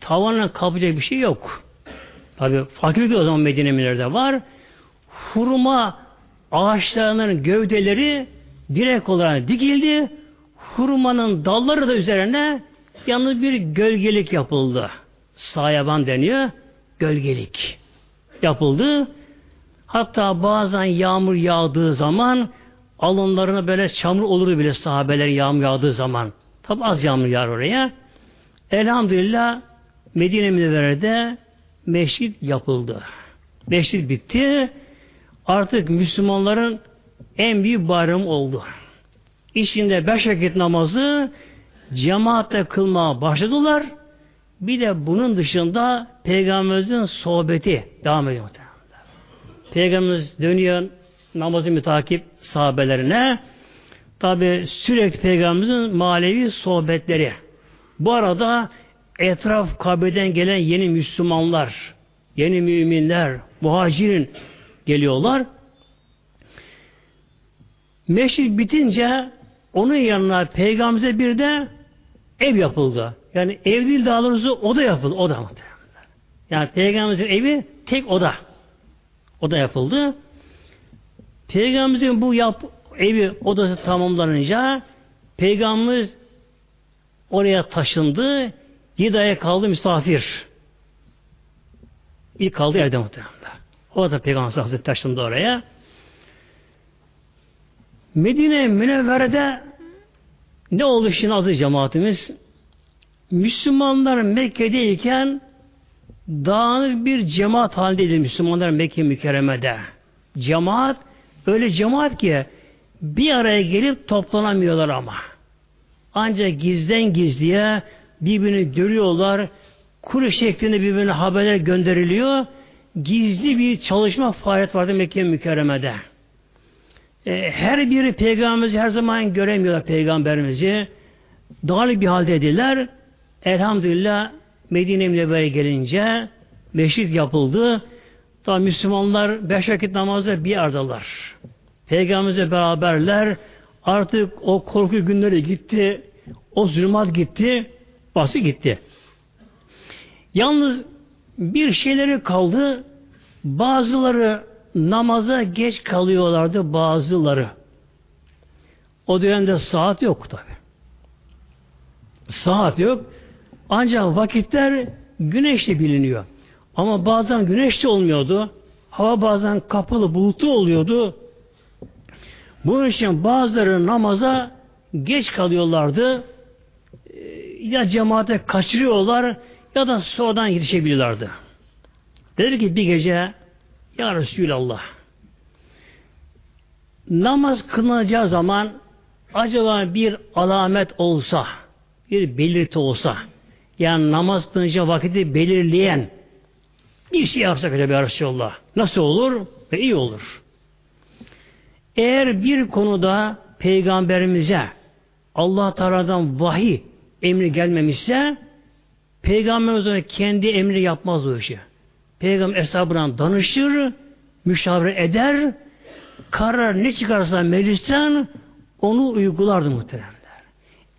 tavanla kapacak bir şey yok. Tabi fakirlik o zaman Medine'lerde var. Hurma ağaçlarının gövdeleri direkt olarak dikildi. Hurmanın dalları da üzerine yalnız bir gölgelik yapıldı. Sayaban deniyor. Gölgelik yapıldı. Hatta bazen yağmur yağdığı zaman alınlarına böyle çamur olurdu bile sahabeler yağmur yağdığı zaman. Tabi az yağmur yağar oraya. Elhamdülillah Medine Münevvere'de meşrit yapıldı. Meşrit bitti. Artık Müslümanların en büyük bayramı oldu. İçinde beş vakit namazı cemaatle kılmaya başladılar. Bir de bunun dışında Peygamberimizin sohbeti devam ediyor. Peygamberimiz dönüyor namazı mütakip sahabelerine. Tabi sürekli Peygamberimizin manevi sohbetleri. Bu arada etraf Kabe'den gelen yeni Müslümanlar, yeni müminler, muhacirin geliyorlar. Meşrit bitince onun yanına peygamberimize bir de ev yapıldı. Yani ev değil daha doğrusu oda yapıldı. Oda muhtemelen. Yani peygamberimizin evi tek oda. Oda yapıldı. Peygamberimizin bu yap, evi odası tamamlanınca peygamberimiz oraya taşındı. Yedi aya kaldı misafir. İlk kaldı evde muhtemelen. O da Peygamber Hazretleri taşındı oraya. Medine Münevvere'de ne oldu şimdi adı cemaatimiz? Müslümanlar Mekke'deyken dağınık bir cemaat halindeydi Müslümanlar Mekke mükerremede. Cemaat öyle cemaat ki bir araya gelip toplanamıyorlar ama. Ancak gizden gizliye birbirini görüyorlar. Kuru şeklinde birbirine haberler gönderiliyor. Gizli bir çalışma faaliyet vardı Mekke mükerremede. E, her biri peygamberimizi her zaman göremiyorlar peygamberimizi. Dağlı bir halde dediler. Elhamdülillah Medine Münevvere gelince Meşrit yapıldı. Da Müslümanlar beş vakit namazda bir aradalar. Peygamberimizle beraberler. Artık o korku günleri gitti. O zulmat gitti. Bası gitti. Yalnız bir şeyleri kaldı. Bazıları namaza geç kalıyorlardı bazıları. O dönemde saat yok tabi. Saat yok. Ancak vakitler güneşle biliniyor. Ama bazen güneş de olmuyordu. Hava bazen kapalı, bulutlu oluyordu. Bunun için bazıları namaza geç kalıyorlardı. Ya cemaate kaçırıyorlar ya da sonradan yetişebiliyorlardı. Dedi ki bir gece Ya Resulallah namaz kılınacağı zaman acaba bir alamet olsa bir belirti olsa yani namaz kılınacağı vakiti belirleyen bir şey yapsak acaba ya Resulallah nasıl olur ve iyi olur. Eğer bir konuda peygamberimize Allah Teala'dan vahiy emri gelmemişse Peygamberimiz kendi emri yapmaz o işi. Peygamber hesabına danışır, müşavire eder, karar ne çıkarsa meclisten onu uygulardı muhteremler.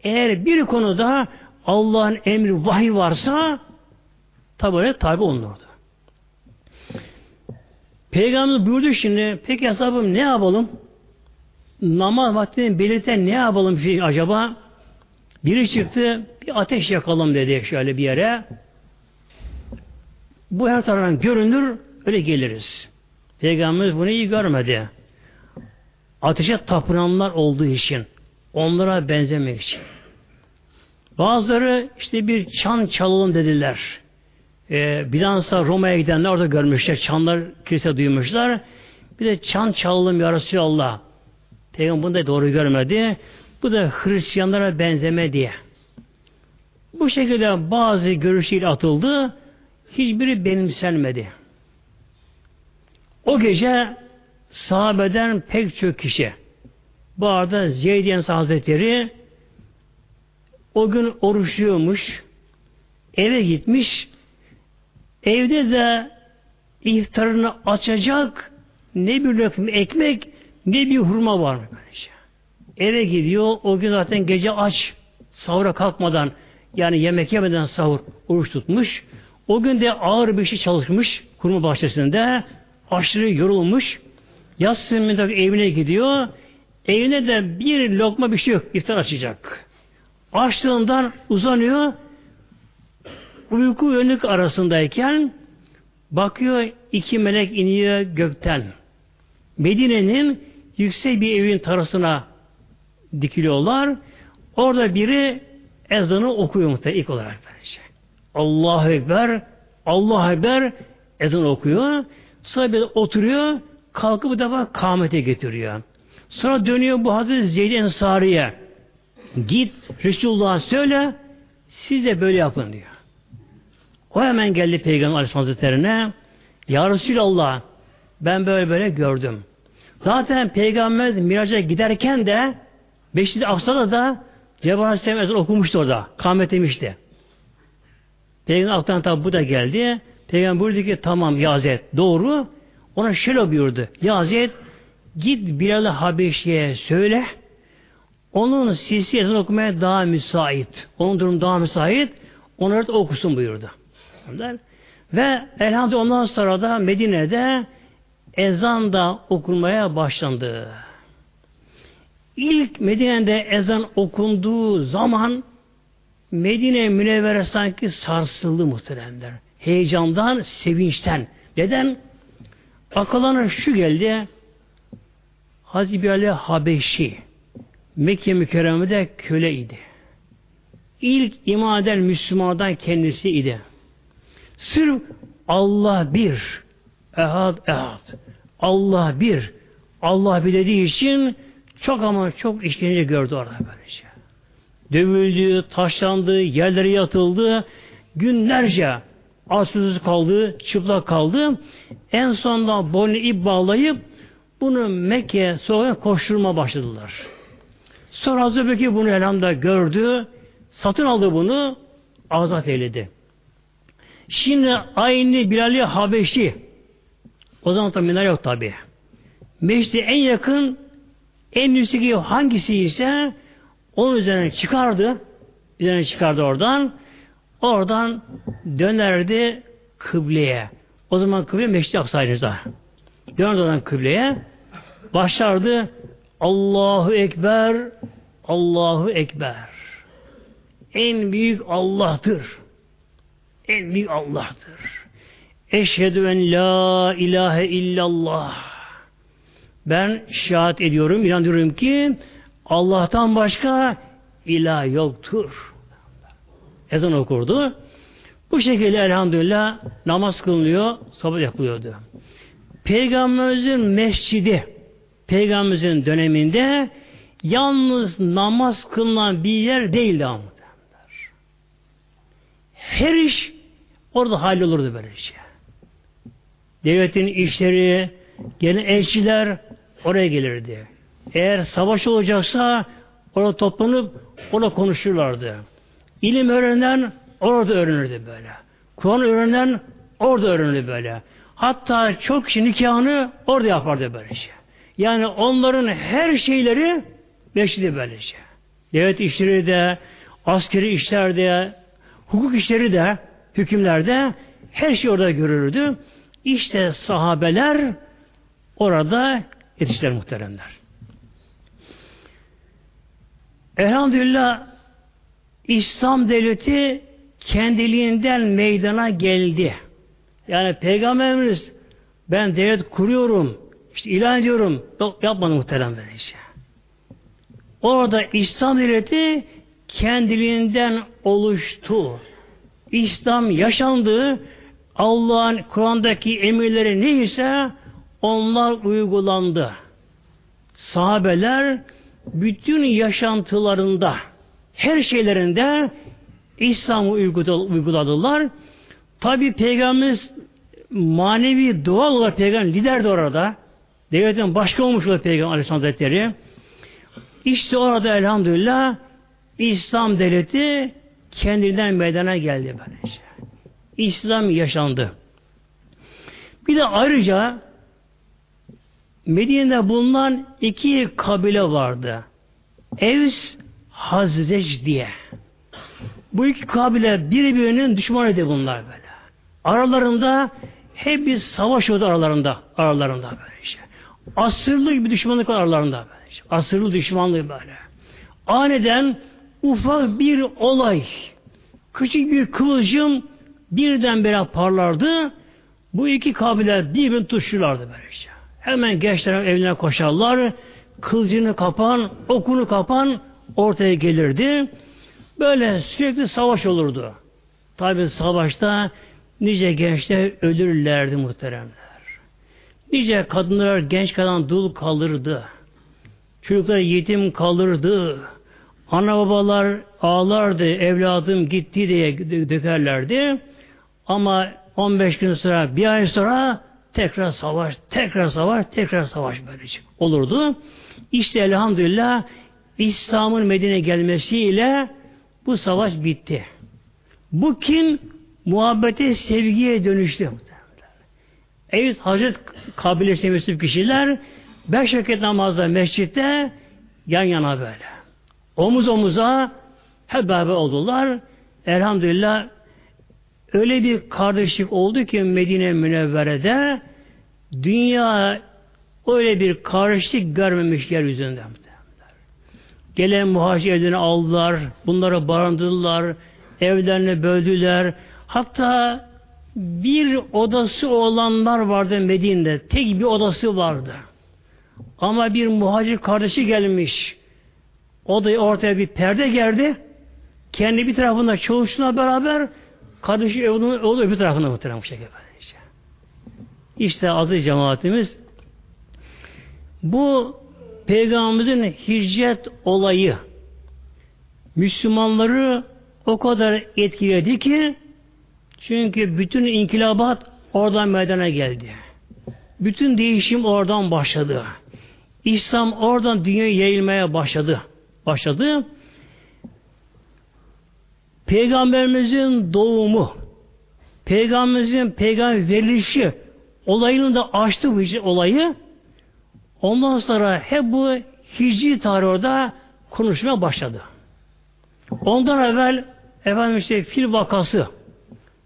Eğer bir konuda Allah'ın emri vahiy varsa tabi tabi olunurdu. Peygamber buyurdu şimdi peki hesabım ne yapalım? Namaz vaktini belirten ne yapalım şey acaba? Biri çıktı bir ateş yakalım dedi şöyle bir yere. Bu her taraftan görünür öyle geliriz. Peygamberimiz bunu iyi görmedi. Ateşe tapınanlar olduğu için onlara benzemek için. Bazıları işte bir çan çalalım dediler. Ee, Bizans'a Roma'ya gidenler orada görmüşler. Çanlar kilise duymuşlar. Bir de çan çalalım ya Resulallah. Peygamber bunu da doğru görmedi. Bu da Hristiyanlara benzeme diye. Bu şekilde bazı görüşler atıldı. Hiçbiri benimsenmedi. O gece sahabeden pek çok kişi bu arada Zeydiyen Hazretleri o gün oruçluyormuş. Eve gitmiş. Evde de iftarını açacak ne bir lokma ekmek ne bir hurma var mı böylece. Eve gidiyor. O gün zaten gece aç. Sahura kalkmadan yani yemek yemeden sahur oruç tutmuş. O gün de ağır bir şey çalışmış hurma bahçesinde. Aşırı yorulmuş. Yatsın evine gidiyor. Evine de bir lokma bir şey yok. İftar açacak. Açlığından uzanıyor. Uyku uyanık arasındayken bakıyor iki melek iniyor gökten. Medine'nin yüksek bir evin tarasına dikiliyorlar. Orada biri ezanı okuyor muhtemelen ilk olarak. Böylece. Allahu Ekber, Allahu Ekber ezan okuyor. Sonra bir oturuyor, kalkıp bu defa kâmete getiriyor. Sonra dönüyor bu Hazreti Zeyd Ensari'ye. Git Resulullah'a söyle, siz de böyle yapın diyor. O hemen geldi Peygamber Aleyhisselam Hazretleri'ne. Ya Resulallah, ben böyle böyle gördüm. Zaten Peygamber miraca giderken de Beşiktaş Aksa'da da Cebrail Aleyhisselam ezan okumuştu orada. Kâmet demişti. Peygamber alttan tabi bu da geldi. Peygamber buyurdu ki tamam Yazet doğru. Ona şöyle buyurdu. Yazet git Bilal-i Habeşi'ye söyle. Onun sisi ezan okumaya daha müsait. Onun durum daha müsait. Onları da okusun buyurdu. Ve elhamdülillah ondan sonra da Medine'de ezan da okunmaya başlandı. İlk Medine'de ezan okunduğu zaman Medine Münevvere sanki sarsıldı muhteremler. Heyecandan, sevinçten. Neden? Akıllarına şu geldi. Hazreti Ali Habeşi Mekke mükerremede köleydi. İlk iman eden Müslümandan kendisi idi. Sırf Allah bir, ehad ehad, Allah bir, Allah bilediği için çok ama çok işkence gördü orada böylece. Dövüldü, taşlandı, yerlere yatıldı, günlerce açsız kaldı, çıplak kaldı. En sonunda boynu ip bağlayıp bunu Mekke sonra koşturma başladılar. Sonra Hazreti Bekir bunu elhamda gördü, satın aldı bunu, azat eyledi. Şimdi aynı Bilal-i Habeşi o zaman tabi minare yok tabi. Meşri en yakın en yüksek hangisi ise onun üzerine çıkardı. Üzerine çıkardı oradan. Oradan dönerdi kıbleye. O zaman kıble Meşri Aksa'ydı. Dönerdi oradan kıbleye. Başlardı Allahu Ekber Allahu Ekber. En büyük Allah'tır. En büyük Allah'tır. Eşhedü en la ilahe illallah. Ben şahat ediyorum, inanıyorum ki Allah'tan başka ilah yoktur. Ezan okurdu. Bu şekilde elhamdülillah namaz kılınıyor, sohbet yapılıyordu. Peygamberimizin mescidi, Peygamberimizin döneminde yalnız namaz kılınan bir yer değildi ama. Her iş orada hallolurdu böyle şey. Devletin işleri, gelen elçiler oraya gelirdi. Eğer savaş olacaksa orada toplanıp orada konuşurlardı. İlim öğrenen orada öğrenirdi böyle. Kur'an öğrenen orada öğrenirdi böyle. Hatta çok kişi nikahını orada yapardı böyle şey. Yani onların her şeyleri meşridi böyle şey. Devlet işleri de, askeri işlerde, hukuk işleri de, hükümlerde her şey orada görülürdü. İşte sahabeler orada yetiştiler muhteremler. Elhamdülillah İslam devleti kendiliğinden meydana geldi. Yani Peygamberimiz ben devlet kuruyorum, işte ilan ediyorum. Yok yapmadı muhterem böylece. Orada İslam devleti kendiliğinden oluştu. İslam yaşandı. Allah'ın Kur'an'daki emirleri neyse onlar uygulandı. Sahabeler bütün yaşantılarında her şeylerinde İslam'ı uyguladılar. Tabi Peygamberimiz manevi doğal olarak peygamber lider de orada. Devletin başka olmuş o peygamber Aleyhisselam Hazretleri. İşte orada elhamdülillah İslam devleti kendinden meydana geldi böylece. İslam yaşandı. Bir de ayrıca Medine'de bulunan iki kabile vardı. Evs, Hazreç diye. Bu iki kabile birbirinin düşmanıydı bunlar böyle. Aralarında hep bir savaş oldu aralarında. Aralarında böylece. Asırlı bir düşmanlık aralarında böylece. Asırlı düşmanlık böyle. Aniden ufak bir olay, küçük bir kıvılcım birdenbire parlardı. Bu iki kabile birbirini tutuşurlardı böylece. Hemen gençler evine koşarlar. Kılıcını kapan, okunu kapan ortaya gelirdi. Böyle sürekli savaş olurdu. Tabi savaşta nice gençler ölürlerdi muhteremler. Nice kadınlar genç kadın dul kalırdı. Çocuklar yetim kalırdı. Ana babalar ağlardı, evladım gitti diye dökerlerdi. Ama 15 gün sonra, bir ay sonra tekrar savaş, tekrar savaş, tekrar savaş böylece olurdu. İşte elhamdülillah İslam'ın Medine gelmesiyle bu savaş bitti. Bu kim? Muhabbete, sevgiye dönüştü. Evet Hazret kabilesi mensup kişiler beş vakit namazda mescitte yan yana böyle. Omuz omuza hep beraber oldular. Elhamdülillah öyle bir kardeşlik oldu ki Medine Münevvere'de dünya öyle bir kardeşlik görmemiş yeryüzünde. Gelen muhacir evlerini aldılar, bunları barındırdılar, evlerini böldüler. Hatta bir odası olanlar vardı Medine'de. Tek bir odası vardı. Ama bir muhacir kardeşi gelmiş. Odaya ortaya bir perde geldi. Kendi bir tarafında çoğuşuna beraber kardeşi onun oğlu öbür tarafında muhtemelen bu şekilde. İşte adı cemaatimiz bu Peygamberimizin hicret olayı Müslümanları o kadar etkiledi ki çünkü bütün inkilabat oradan meydana geldi. Bütün değişim oradan başladı. İslam oradan dünyaya yayılmaya başladı. Başladı. Peygamberimizin doğumu, Peygamberimizin peygamber verilişi olayını da açtı bu olayı. Ondan sonra hep bu hicri tarih orada konuşmaya başladı. Ondan evvel efendim işte fil vakası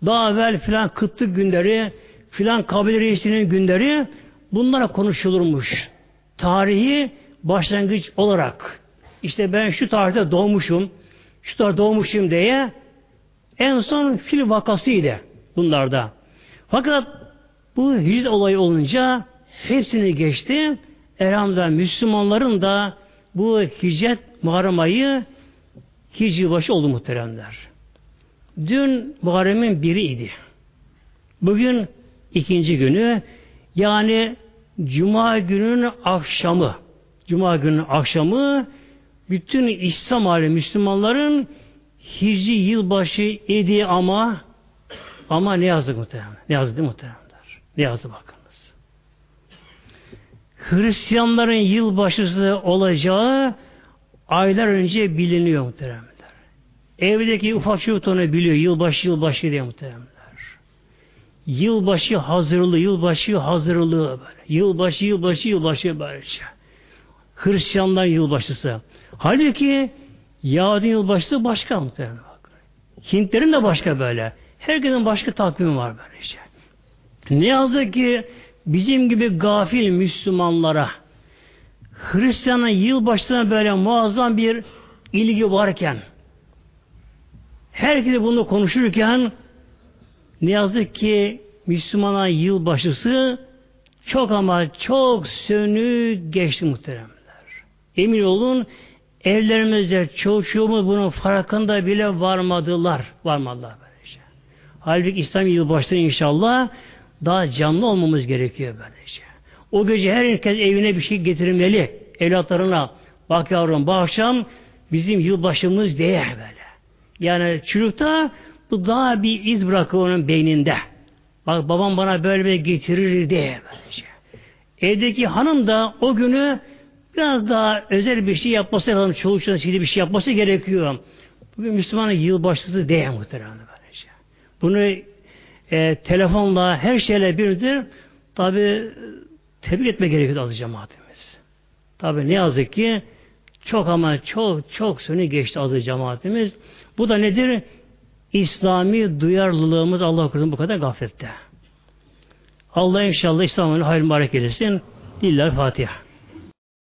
daha evvel filan kıtlık günleri filan kabile reisinin günleri bunlara konuşulurmuş. Tarihi başlangıç olarak işte ben şu tarihte doğmuşum şu tarihte doğmuşum diye en son fil vakasıydı bunlarda. Fakat bu hicret olayı olunca hepsini geçti. Elhamdülillah Müslümanların da bu hicret Muharrem ayı hicri başı oldu muhteremler. Dün Muharrem'in biriydi. Bugün ikinci günü yani Cuma günün akşamı Cuma günün akşamı bütün İslam alemi Müslümanların Hicri yılbaşı idi ama ama ne yazdı muhtemelen? Ne yazdı değil muhtemelen? Ne yazdı bakınız. Hristiyanların yılbaşısı olacağı aylar önce biliniyor muhtemelen. Evdeki ufak çocuk biliyor. Yılbaşı yılbaşı diye muhtemelen. Yılbaşı hazırlığı, yılbaşı hazırlığı böyle. Yılbaşı, yılbaşı, yılbaşı böylece. Hristiyanların yılbaşısı. Halbuki Yahudi yılbaşısı başka muhtemelen. Hintlerin de başka böyle. Herkesin başka takvimi var böylece. Ne yazık ki bizim gibi gafil Müslümanlara Hristiyanın yılbaşına böyle muazzam bir ilgi varken herkes bunu konuşurken ne yazık ki Müslümana yılbaşısı çok ama çok sönü geçti muhteremler. Emin olun evlerimizde çocuğumuz bunun farkında bile varmadılar. Varmadılar böylece. Halbuki İslam yılbaşları inşallah daha canlı olmamız gerekiyor böylece. O gece herkes evine bir şey getirmeli. Evlatlarına bak yavrum bu akşam bizim yılbaşımız diye böyle. Yani çocukta bu daha bir iz bırakıyor onun beyninde. Bak babam bana böyle bir getirir diye böylece. Evdeki hanım da o günü biraz daha özel bir şey yapması lazım. Çoluk çocuğun bir şey yapması gerekiyor. Bugün Müslümanın yılbaşısı değil muhtemelen böylece. Bunu e, telefonla her şeyle birdir. Tabi tebrik etme gerekiyor azı cemaatimiz. Tabi ne yazık ki çok ama çok çok sönü geçti azı cemaatimiz. Bu da nedir? İslami duyarlılığımız Allah korusun bu kadar gaflette. Allah inşallah İslam'ın hayır mübarek eylesin. Diller Fatiha.